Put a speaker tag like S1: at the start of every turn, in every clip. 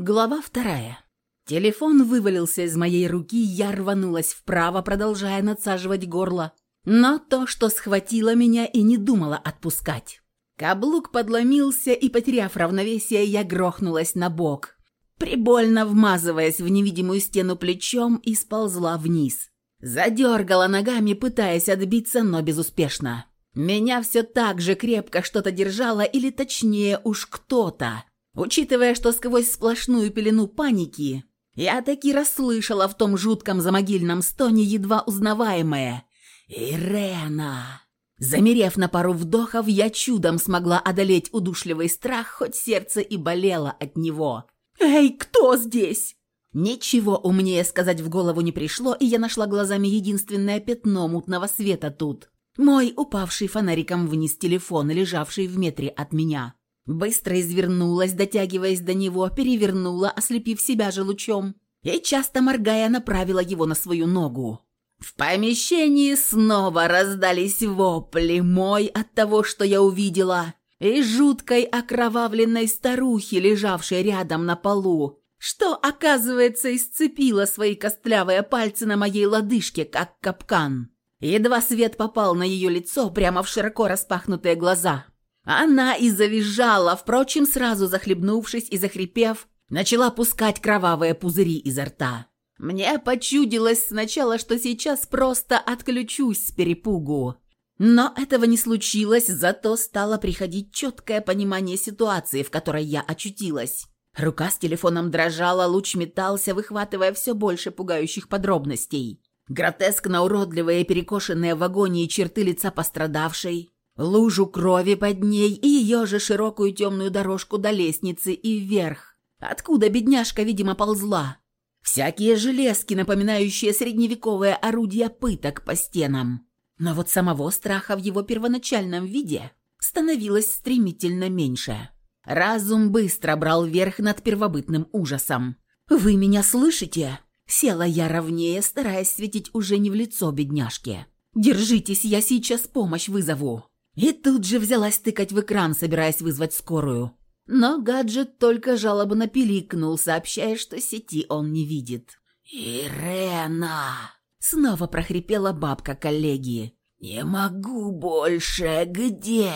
S1: Глава вторая. Телефон вывалился из моей руки, я рванулась вправо, продолжая надсаживать горло. Но то, что схватило меня и не думала отпускать. Каблук подломился, и, потеряв равновесие, я грохнулась на бок, прибольно вмазываясь в невидимую стену плечом и сползла вниз. Задергала ногами, пытаясь отбиться, но безуспешно. Меня все так же крепко что-то держало, или точнее уж кто-то. Учитывая, что сквозь сплошную пелену паники я таки расслышала в том жутком замогильном стоне едва узнаваемое «Ирена!». Замерев на пару вдохов, я чудом смогла одолеть удушливый страх, хоть сердце и болело от него. «Эй, кто здесь?» Ничего умнее сказать в голову не пришло, и я нашла глазами единственное пятно мутного света тут. Мой упавший фонариком вниз телефон, лежавший в метре от меня. Быстро извернулась, дотягиваясь до него, перевернула, ослепив себя же лучом, и, часто моргая, направила его на свою ногу. В помещении снова раздались вопли мой от того, что я увидела, и жуткой окровавленной старухи, лежавшей рядом на полу, что, оказывается, исцепила свои костлявые пальцы на моей лодыжке, как капкан. Едва свет попал на ее лицо прямо в широко распахнутые глаза – она и завизжала, впрочем, сразу захлебнувшись и захрипев, начала пускать кровавые пузыри изо рта. Мне почудилось сначала, что сейчас просто отключусь с перепугу. Но этого не случилось, зато стало приходить четкое понимание ситуации, в которой я очутилась. Рука с телефоном дрожала, луч метался, выхватывая все больше пугающих подробностей. Гротескно уродливые перекошенные в агонии черты лица пострадавшей, лужу крови под ней и ее же широкую темную дорожку до лестницы и вверх, откуда бедняжка, видимо, ползла. Всякие железки, напоминающие средневековое орудие пыток по стенам. Но вот самого страха в его первоначальном виде становилось стремительно меньше. Разум быстро брал верх над первобытным ужасом. «Вы меня слышите?» Села я ровнее, стараясь светить уже не в лицо бедняжке. «Держитесь, я сейчас помощь вызову». И тут же взялась тыкать в экран, собираясь вызвать скорую. Но гаджет только жалобно пиликнул, сообщая, что сети он не видит. «Ирена!» Снова прохрипела бабка коллеги. «Не могу больше. Где?»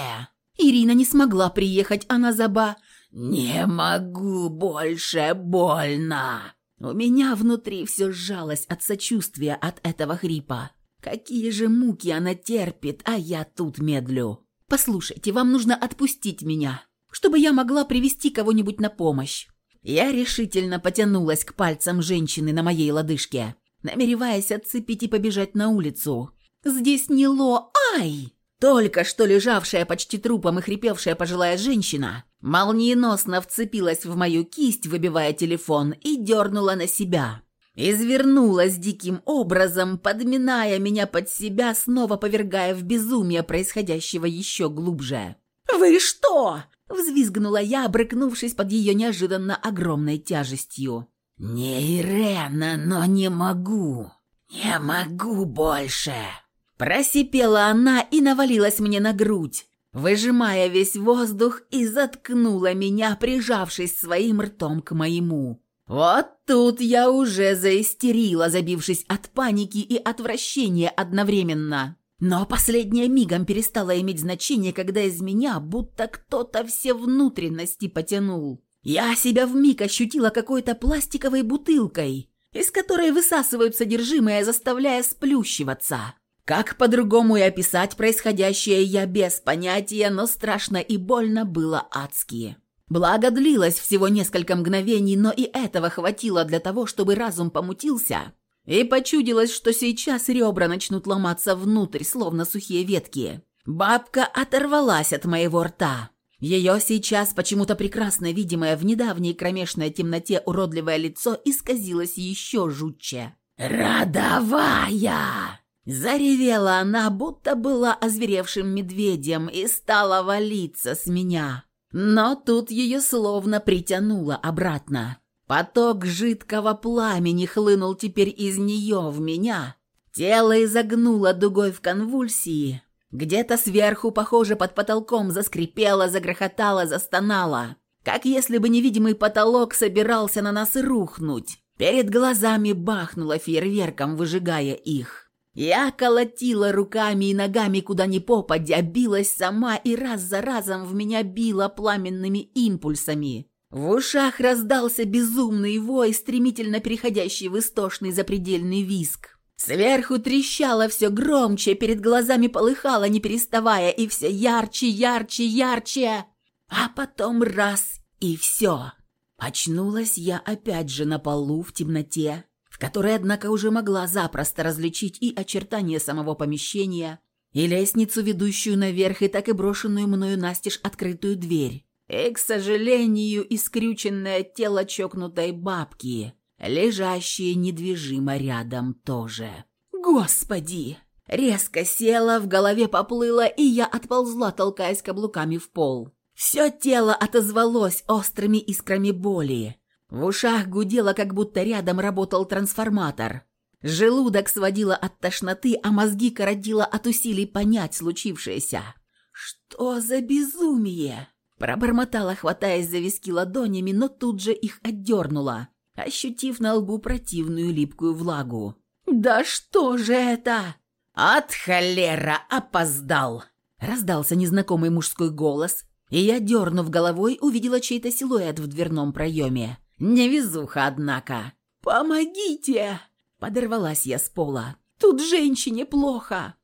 S1: Ирина не смогла приехать, она заба... «Не могу больше. Больно!» У меня внутри все сжалось от сочувствия от этого хрипа. Какие же муки она терпит, а я тут медлю. Послушайте, вам нужно отпустить меня, чтобы я могла привести кого-нибудь на помощь. Я решительно потянулась к пальцам женщины на моей лодыжке, намереваясь отцепить и побежать на улицу. Здесь не ло... Ай! Только что лежавшая почти трупом и хрипевшая пожилая женщина молниеносно вцепилась в мою кисть, выбивая телефон, и дернула на себя. Извернулась диким образом, подминая меня под себя, снова повергая в безумие происходящего еще глубже. «Вы что?» – взвизгнула я, брыкнувшись под ее неожиданно огромной тяжестью. «Не Ирена, но не могу. Не могу больше!» Просипела она и навалилась мне на грудь, выжимая весь воздух и заткнула меня, прижавшись своим ртом к моему. Вот тут я уже заистерила, забившись от паники и отвращения одновременно. Но последнее мигом перестало иметь значение, когда из меня будто кто-то все внутренности потянул. Я себя вмиг ощутила какой-то пластиковой бутылкой, из которой высасывают содержимое, заставляя сплющиваться. Как по-другому и описать происходящее я без понятия, но страшно и больно было адски. Благо длилось всего несколько мгновений, но и этого хватило для того, чтобы разум помутился, и почудилось, что сейчас ребра начнут ломаться внутрь, словно сухие ветки. Бабка оторвалась от моего рта. Ее сейчас почему-то прекрасно видимое в недавней кромешной темноте уродливое лицо исказилось еще жутче. «Родовая!» Заревела она, будто была озверевшим медведем, и стала валиться с меня. Но тут ее словно притянуло обратно. Поток жидкого пламени хлынул теперь из нее в меня. Тело изогнуло дугой в конвульсии. Где-то сверху, похоже, под потолком заскрипело, загрохотало, застонало. как если бы невидимый потолок собирался на нас рухнуть. Перед глазами бахнуло фейерверком, выжигая их. Я колотила руками и ногами куда ни попадя, билась сама и раз за разом в меня била пламенными импульсами. В ушах раздался безумный вой, стремительно переходящий в истошный запредельный виск. Сверху трещало все громче, перед глазами полыхало, не переставая, и все ярче, ярче, ярче. А потом раз — и все. Очнулась я опять же на полу в темноте, в которой, однако, уже могла запросто различить и очертания самого помещения, и лестницу, ведущую наверх, и так и брошенную мною настежь открытую дверь. И, к сожалению, искрюченное тело чокнутой бабки, лежащее недвижимо рядом тоже. «Господи!» Резко села, в голове поплыла, и я отползла, толкаясь каблуками в пол. Все тело отозвалось острыми искрами боли. В ушах гудело, как будто рядом работал трансформатор. Желудок сводило от тошноты, а мозги кородило от усилий понять случившееся. «Что за безумие?» Пробормотала, хватаясь за виски ладонями, но тут же их отдернула, ощутив на лбу противную липкую влагу. «Да что же это?» «От холера опоздал!» Раздался незнакомый мужской голос, и я, дернув головой, увидела чей-то силуэт в дверном проеме. Невезуха, однако. «Помогите!» – подорвалась я с пола. «Тут женщине плохо!»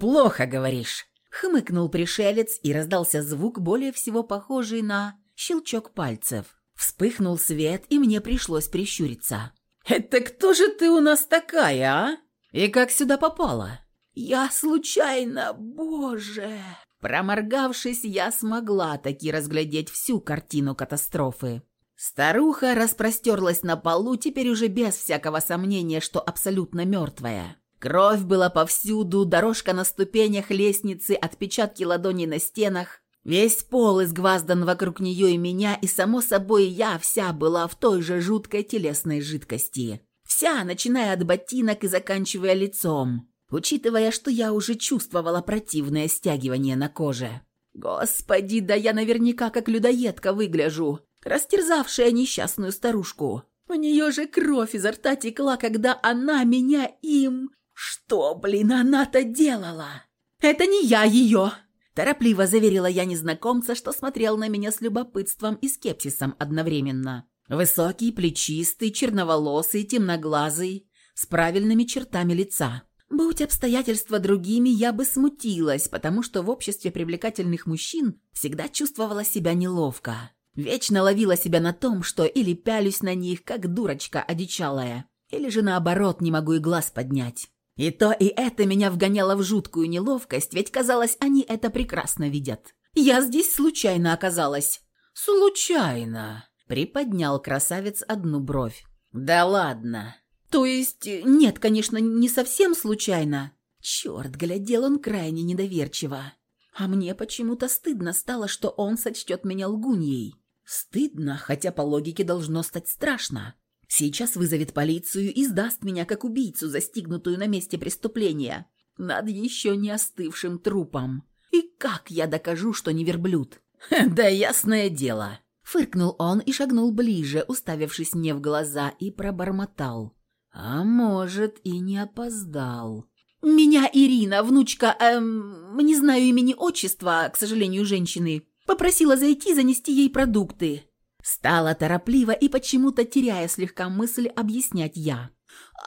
S1: «Плохо, говоришь?» Хмыкнул пришелец, и раздался звук, более всего похожий на щелчок пальцев. Вспыхнул свет, и мне пришлось прищуриться. «Это кто же ты у нас такая, а? И как сюда попала?» «Я случайно, боже!» Проморгавшись, я смогла таки разглядеть всю картину катастрофы. Старуха распростерлась на полу, теперь уже без всякого сомнения, что абсолютно мертвая. Кровь была повсюду, дорожка на ступенях лестницы, отпечатки ладоней на стенах. Весь пол изгваздан вокруг нее и меня, и, само собой, я вся была в той же жуткой телесной жидкости. Вся, начиная от ботинок и заканчивая лицом, учитывая, что я уже чувствовала противное стягивание на коже. Господи, да я наверняка как людоедка выгляжу, растерзавшая несчастную старушку. У нее же кровь изо рта текла, когда она меня им... «Что, блин, она-то делала?» «Это не я ее!» Торопливо заверила я незнакомца, что смотрел на меня с любопытством и скепсисом одновременно. Высокий, плечистый, черноволосый, темноглазый, с правильными чертами лица. Будь обстоятельства другими, я бы смутилась, потому что в обществе привлекательных мужчин всегда чувствовала себя неловко. Вечно ловила себя на том, что или пялюсь на них, как дурочка одичалая, или же наоборот не могу и глаз поднять. И то, и это меня вгоняло в жуткую неловкость, ведь, казалось, они это прекрасно видят. Я здесь случайно оказалась. «Случайно», — приподнял красавец одну бровь. «Да ладно». «То есть, нет, конечно, не совсем случайно». Черт, глядел он крайне недоверчиво. А мне почему-то стыдно стало, что он сочтет меня лгуньей. Стыдно, хотя по логике должно стать страшно. Сейчас вызовет полицию и сдаст меня как убийцу, застигнутую на месте преступления, над еще не остывшим трупом. И как я докажу, что не верблюд? Да ясное дело. Фыркнул он и шагнул ближе, уставившись мне в глаза, и пробормотал. А может, и не опоздал. «Меня Ирина, внучка, эм, не знаю имени отчества, к сожалению, женщины, попросила зайти занести ей продукты. Стала торопливо и почему-то теряя слегка мысль объяснять я.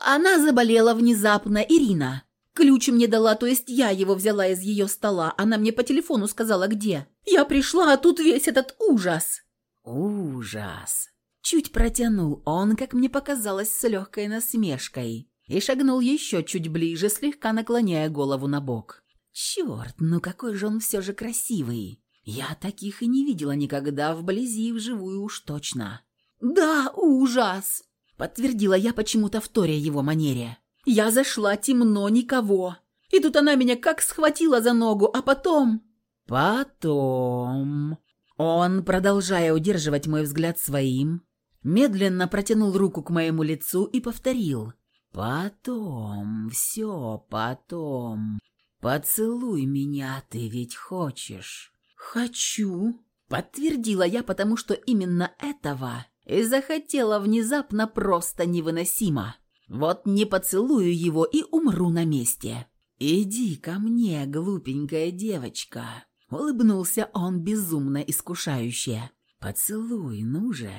S1: Она заболела внезапно, Ирина. Ключ мне дала, то есть я его взяла из ее стола. Она мне по телефону сказала, где. Я пришла, а тут весь этот ужас. Ужас. Чуть протянул он, как мне показалось, с легкой насмешкой. И шагнул еще чуть ближе, слегка наклоняя голову на бок. Черт, ну какой же он все же красивый. Я таких и не видела никогда, вблизи и вживую уж точно. «Да, ужас!» — подтвердила я почему-то в торе его манере. «Я зашла, темно, никого. И тут она меня как схватила за ногу, а потом...» «Потом...» Он, продолжая удерживать мой взгляд своим, медленно протянул руку к моему лицу и повторил. «Потом, все потом. Поцелуй меня, ты ведь хочешь». «Хочу», Подтвердила я, потому что именно этого и захотела внезапно просто невыносимо. Вот не поцелую его и умру на месте. «Иди ко мне, глупенькая девочка», — улыбнулся он безумно искушающе. «Поцелуй, ну же».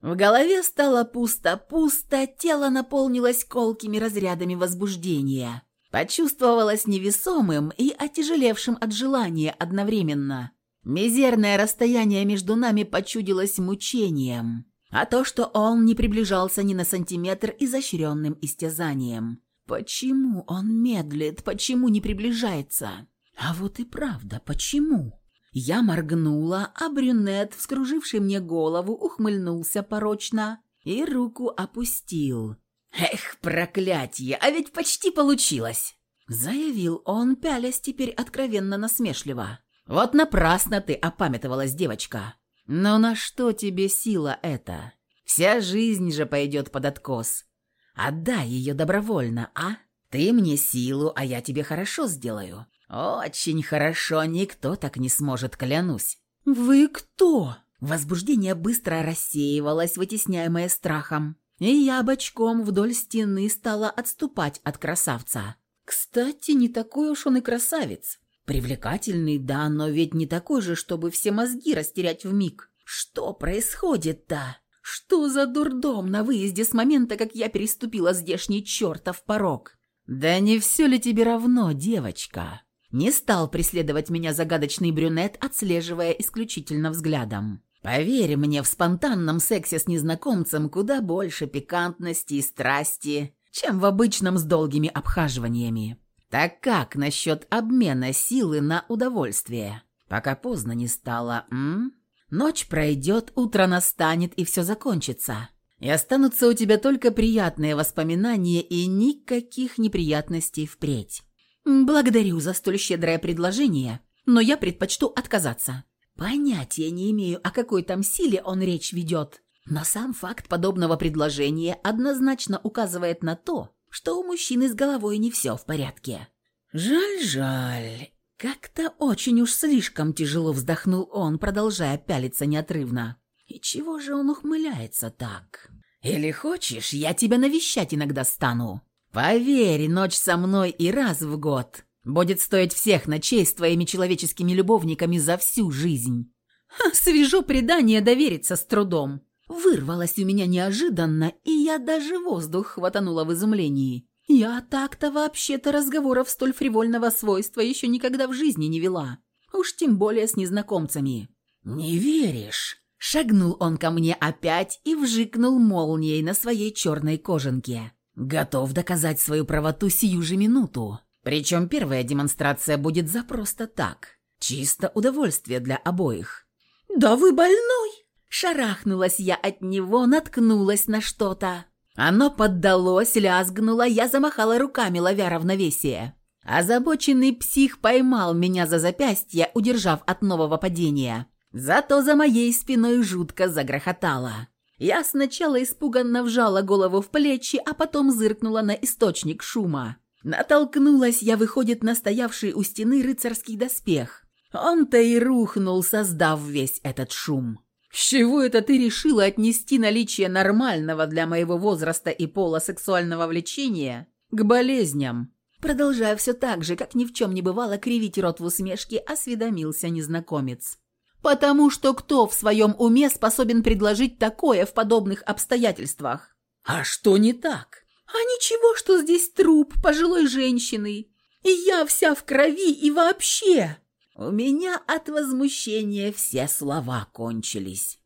S1: В голове стало пусто-пусто, тело наполнилось колкими разрядами возбуждения. Почувствовалось невесомым и отяжелевшим от желания одновременно. Мизерное расстояние между нами почудилось мучением, а то, что он не приближался ни на сантиметр изощренным истязанием. Почему он медлит? Почему не приближается? А вот и правда, почему? Я моргнула, а брюнет, вскруживший мне голову, ухмыльнулся порочно и руку опустил. «Эх, проклятье, а ведь почти получилось!» Заявил он, пялясь теперь откровенно насмешливо. «Вот напрасно ты опамятовалась, девочка. Но на что тебе сила эта? Вся жизнь же пойдет под откос. Отдай ее добровольно, а? Ты мне силу, а я тебе хорошо сделаю. Очень хорошо, никто так не сможет, клянусь. Вы кто? Возбуждение быстро рассеивалось, вытесняемое страхом, и я бочком вдоль стены стала отступать от красавца. Кстати, не такой уж он и красавец. Привлекательный, да, но ведь не такой же, чтобы все мозги растерять в миг. Что происходит-то? Что за дурдом на выезде с момента, как я переступила здешний чертов порог? Да не все ли тебе равно, девочка? Не стал преследовать меня загадочный брюнет, отслеживая исключительно взглядом. Поверь мне, в спонтанном сексе с незнакомцем куда больше пикантности и страсти, чем в обычном с долгими обхаживаниями. Так как насчет обмена силы на удовольствие? Пока поздно не стало, м? Ночь пройдет, утро настанет, и все закончится. И останутся у тебя только приятные воспоминания и никаких неприятностей впредь. Благодарю за столь щедрое предложение, но я предпочту отказаться. Понятия не имею, о какой там силе он речь ведет, но сам факт подобного предложения однозначно указывает на то, что у мужчины с головой не все в порядке. Жаль, жаль. Как-то очень уж слишком тяжело вздохнул он, продолжая пялиться неотрывно. И чего же он ухмыляется так? Или хочешь, я тебя навещать иногда стану? Поверь, ночь со мной и раз в год будет стоить всех ночей с твоими человеческими любовниками за всю жизнь. Ха, свежо предание довериться с трудом. Вырвалось у меня неожиданно, и я даже воздух хватанула в изумлении. Я так-то вообще-то разговоров столь фривольного свойства еще никогда в жизни не вела. Уж тем более с незнакомцами. «Не веришь?» Шагнул он ко мне опять и вжикнул молнией на своей черной кожанке. Готов доказать свою правоту сию же минуту. Причем первая демонстрация будет за просто так. Чисто удовольствие для обоих. «Да вы больной!» Шарахнулась я от него, наткнулась на что-то. Оно поддалось, лязгнуло, я замахала руками, ловя равновесие. Озабоченный псих поймал меня за запястье, удержав от нового падения. Зато за моей спиной жутко загрохотало. Я сначала испуганно вжала голову в плечи, а потом зыркнула на источник шума. Натолкнулась я, выходит, на стоявший у стены рыцарский доспех. Он-то и рухнул, создав весь этот шум. «С чего это ты решила отнести наличие нормального для моего возраста и пола сексуального влечения к болезням?» Продолжая все так же, как ни в чем не бывало, кривить рот в усмешке, осведомился незнакомец. «Потому что кто в своем уме способен предложить такое в подобных обстоятельствах?» «А что не так?» «А ничего, что здесь труп пожилой женщины, и я вся в крови и вообще...» У меня от возмущения все слова кончились.